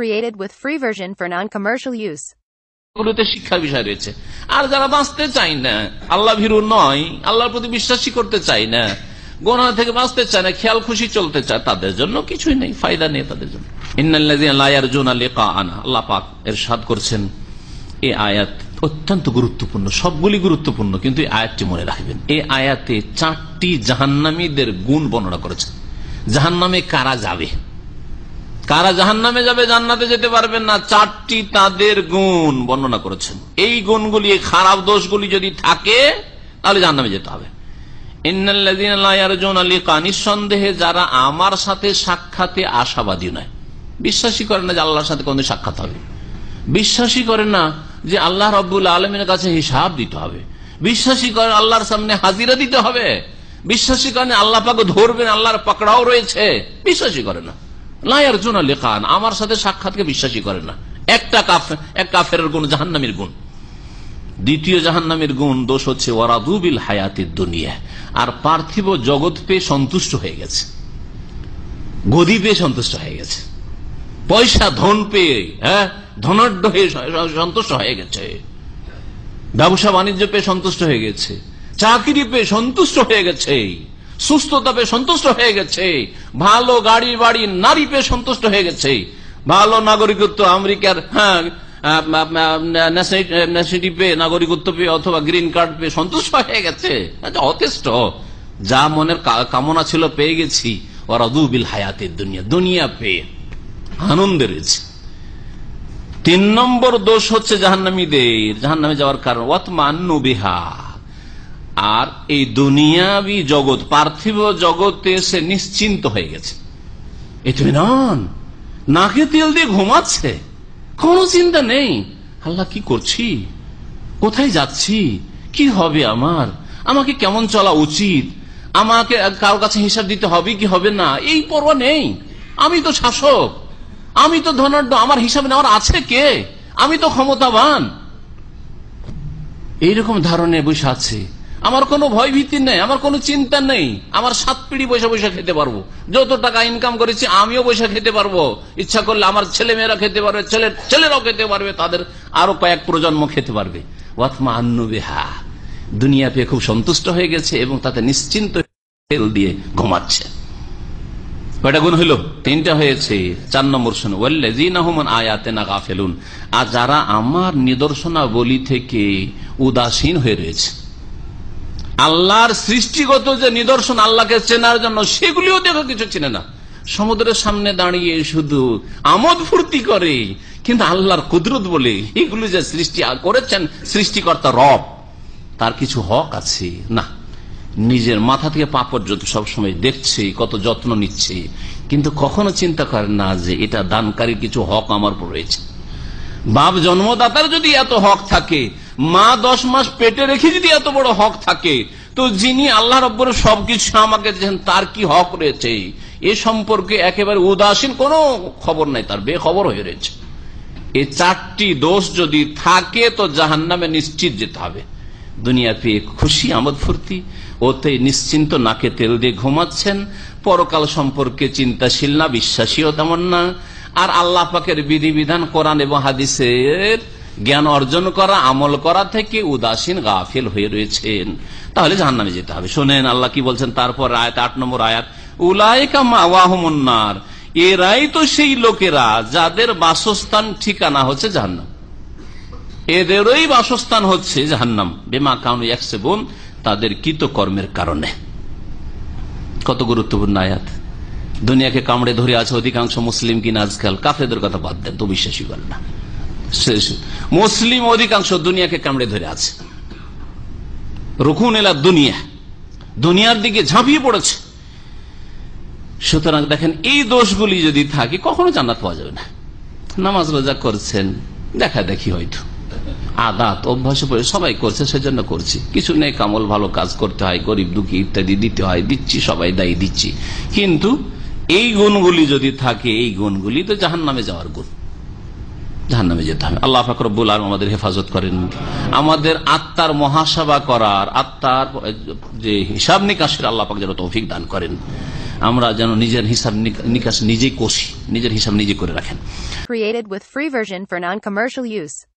Created with free version for non-commercial use. গুলোতে শিক্ষার বিষয় রয়েছে। আর যারা বাঁচতে চায় না আল্লাহ ভীরু নয়, আল্লাহর প্রতি বিশ্বাসী করতে চায় না গোনা থেকে বাঁচতে চায় না, খেয়াল খুশি চলতে চায়, তাদের জন্য কিছুই নেই, ফায়দা নেই তাদের জন্য। আল্লাহ পাক করছেন। আয়াত অত্যন্ত গুরুত্বপূর্ণ, সবগুলি গুরুত্বপূর্ণ, কিন্তু এই আয়াতটি মনে রাখবেন। এই আয়াতে চারটি জাহান্নামীদের গুণ বর্ণনা করেছেন জাহান্নামে কারা যাবে? কারা জাহান নামে যাবে জান্নাতে যেতে পারবেন না? চারটি তাদের গুণ বর্ণনা করেছেন। এই গুণগুলি খারাপ দোষগুলি যদি থাকে, তাহলে জাহান নামে যেতে হবে। নিঃসন্দেহে যারা আমার সাথে সাক্ষাতে আশাবাদী নয়। বিশ্বাসী করে না যে আল্লাহর সাথে কোন সাক্ষাৎ হবে। বিশ্বাসী করে না যে আল্লাহ রব্বুল আলমের কাছে হিসাব দিতে হবে। বিশ্বাসী করে আল্লাহর সামনে হাজিরা দিতে হবে। বিশ্বাসী করেন আল্লাহ পাকে ধরবেন, আল্লাহর পাকড়াও রয়েছে। বিশ্বাসী করে না। লায়ার লেখান আমার সাথে সাক্ষাৎকে বিশ্বাসী করে না। একটা কাফ এক কাফের গুণ জাহান্নামের গুণ। দ্বিতীয় জাহান্নামের গুণ, দোষ হচ্ছে ওয়ারাদুবিল হায়াতের দুনিয়া। আর পার্থিব জগৎ পেয়ে সন্তুষ্ট হয়ে গেছে। গদি পেয়ে সন্তুষ্ট হয়ে গেছে। পয়সা, ধন পেয়ে হ্যাঁ? ধনাঢ্য হয়ে সন্তুষ্ট হয়ে গেছে। ব্যবসা, বাণিজ্য পেয়ে সন্তুষ্ট হয়ে গেছে। চাকরি পেয়ে সন্তুষ্ট হয়ে গেছে। সুস্থতা পেয়ে সন্তুষ্ট হয়ে গেছে। ভালো গাড়ি, বাড়ি, নারী পেয়ে সন্তুষ্ট হয়ে গেছে। ভালো নাগরিকত্ব আমেরিকার হ্যাঁ নাগরিকত্ব পেয়ে অথবা গ্রিন কার্ড পেয়ে সন্তুষ্ট হয়ে গেছে। যথেষ্ট যা মনের কামনা ছিল পেয়ে গেছি। ওরা দুবিল হায়াতের দুনিয়া দুনিয়া পেয়ে আনন্দে রয়েছে। তিন নম্বর দোষ হচ্ছে জাহান্নামীদের। জাহান্নামে যাওয়ার কারণ, ওয়াতমান্নু বিহা। আর এই দুনিয়াবি জগৎ, পার্থিব জগতে সে নিশ্চিন্ত হয়ে গেছে। এ তুমি নন নাকে তেল দিয়ে ঘুমাচ্ছে। কোনো চিন্তা নেই। আল্লাহ কি করছি? কোথায় যাচ্ছি? কি হবে আমার? আমাকে কেমন চলা উচিত? আমাকে কারও কাছে হিসাব দিতে হবে কি হবে না? এই পর্ব নেই। আমি তো শাসক। আমি তো ধনাঢ্য। আমার হিসাব নেওয়ার আছে কে? আমি তো ক্ষমতাবান। এইরকম ধারণে বসে আছে। আমার কোনো ভয় ভীতি নেই, আমার কোনো চিন্তা নেই, আমার সাত পিড়ি পয়সা পয়সা খেতে পারব। যত টাকা ইনকাম করেছি, আমিও পয়সা খেতে পারব। ইচ্ছা করলে আমার ছেলে মেয়েরা খেতে পারবে, ছেলে ছেলেরাও খেতে পারবে, তাদের আরও কয়েক প্রজন্ম খেতে পারবে। ওয়াতমা দুনিয়া পেয়ে খুব সন্তুষ্ট হয়ে গেছে এবং তাতে নিশ্চিন্ত দিয়ে ঘুমাচ্ছে। কয়টা গুণ হইল? তিনটা হয়েছে, চার নম্বর শুনুন আয়াতে না গাফেলুন। আর যারা আমার নিদর্শনাবলী থেকে উদাসীন হয়ে রয়েছে আল্লাহর সৃষ্টিগত যে নিদর্শন আল্লাহকে চেনার জন্য, সেগুলিও দেখো কিছু চিনে না। সমুদ্রের সামনে দাঁড়িয়ে শুধু আমোদ ফুর্তি করে, কিন্তু আল্লাহর কুদরত বলে এগুলো যে সৃষ্টি করেছেন, সৃষ্টিকর্তা রব, তার কিছু হক আছে। না, নিজের মাথা থেকে পা পর্যন্ত সবসময় দেখছে, কত যত্ন নিচ্ছে, কিন্তু কখনো চিন্তা করে না যে এটা দানকারীর কিছু হক আমার রয়েছে। বাপ জন্মদাতার যদি এত হক থাকে মা দশ মাস পেটে রেখে যদি এত বড় হক থাকে, তো যিনি আল্লাহ রব্বর সবকিছু আমাকে দিয়েছেন, তার কি হক রয়েছে? এ সম্পর্কে একেবারে উদাসীন কোনো খবর নাই, তার বেখবর হয়ে রয়েছে। এই চারটি দোষ যদি থাকে, তো জাহান নামে নিশ্চিত যেতে হবে। দুনিয়া পেয়ে খুশি আমদ ফুর্তি, ওতে নিশ্চিন্ত নাকে তেল দিয়ে ঘুমাচ্ছেন, পরকাল সম্পর্কে চিন্তাশীল না, বিশ্বাসীও তেমন না। আর আল্লাহ পাকের বিধিবিধান, কোরআন এবং হাদিসের জ্ঞান অর্জন করা, আমল করা থেকে উদাসীন, গাফিল হয়ে রয়েছেন। তাহলে জাহান্নামে যেতে হবে। শোনেন, আল্লাহ কি বলছেন? তারপর আয়াত, আট নম্বর আয়াত উলায়কা মাওয়াহমন্নার। এরাই তো সেই লোকেরা যাদের বাসস্থান, ঠিকানা হচ্ছে জাহান্নাম। এদেরই বাসস্থান হচ্ছে জাহান্নাম। বেমা কাউন বোন তাদের কৃতকর্মের কারণে। কত গুরুত্বপূর্ণ আয়াত। দুনিয়াকে কামড়ে ধরে আছে অধিকাংশ মুসলিম কিনা আজকাল। কাফেদের কথা বাদ দেন, তো বিশ্বাসী না। মুসলিম অধিকাংশ দুনিয়াকে কামড়ে ধরে আছে। রুকুন এলা দুনিয়া। দুনিয়ার দিকে ঝাঁপিয়ে পড়েছে। সুতরাং দেখেন, এই দোষগুলি যদি থাকে, কখনো জান্নাত পাওয়া যাবে না। নামাজ রোজা করছেন, দেখা দেখি হয়তো। আদাত, অভ্যাস সবাই করছে, সেজন্য করছি। কিছু নেই, কামল ভালো কাজ করতে হয়, গরিব দুঃখী ইত্যাদি দিতে হয়, দিচ্ছি, সবাই দায়ী, দিচ্ছি। কিন্তু এই গুণগুলি যদি থাকে, এই গুণগুলি তো জাহান নামে যাওয়ার গুণ। জাহান নামে যেতে হবে। আল্লাহ ফাকরবুল আলম আমাদের হেফাজত করেন। আমাদের আত্মার মহাসভা করার, আত্মার যে হিসাব নিকাশের আল্লাহ পাক যেন তৌফিক দান করেন। আমরা যেন নিজের হিসাব নিক- নিকাশ নিজেই কষি, নিজের হিসাব নিজে করে রাখেন। Created with free version for.